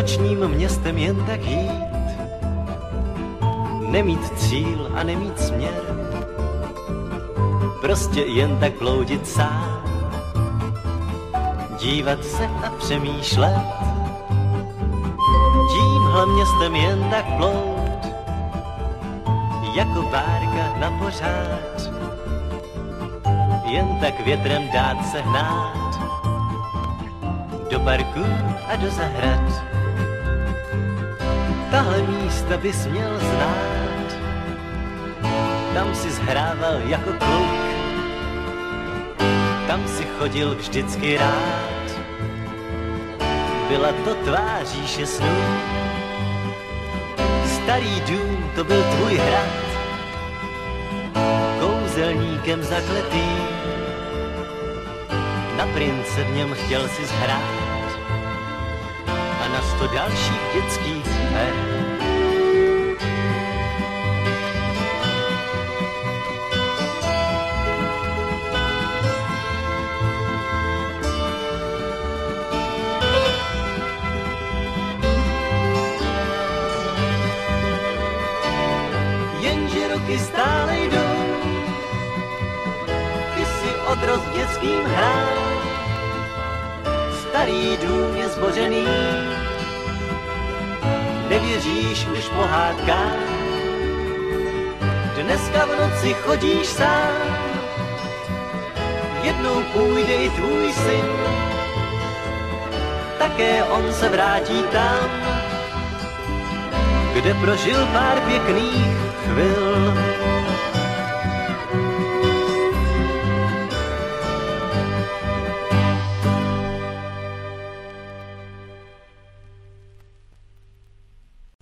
nočním městem jen tak jít, nemít cíl a nemít směr, prostě jen tak bloudit sám, dívat se a přemýšlet, tímhle městem jen tak plout, jako bárka na pořád, jen tak větrem dát se hnát, do parku a do zahrad. Tahle místa bys měl znát, tam si zhrával jako kluk, tam si chodil vždycky rád. Byla to tváříše snů, starý dům to byl tvůj hrad, kouzelníkem zakletý, na prince v něm chtěl si zhrát. A na sto dalších dětských her. Jenže roky stále jdou, ty si odrost dětským hrál, starý dům je zbořený, nevěříš už pohádkám, dneska v noci chodíš sám, jednou půjde i tvůj syn, také on se vrátí tam, kde prožil pár pěkných chvil.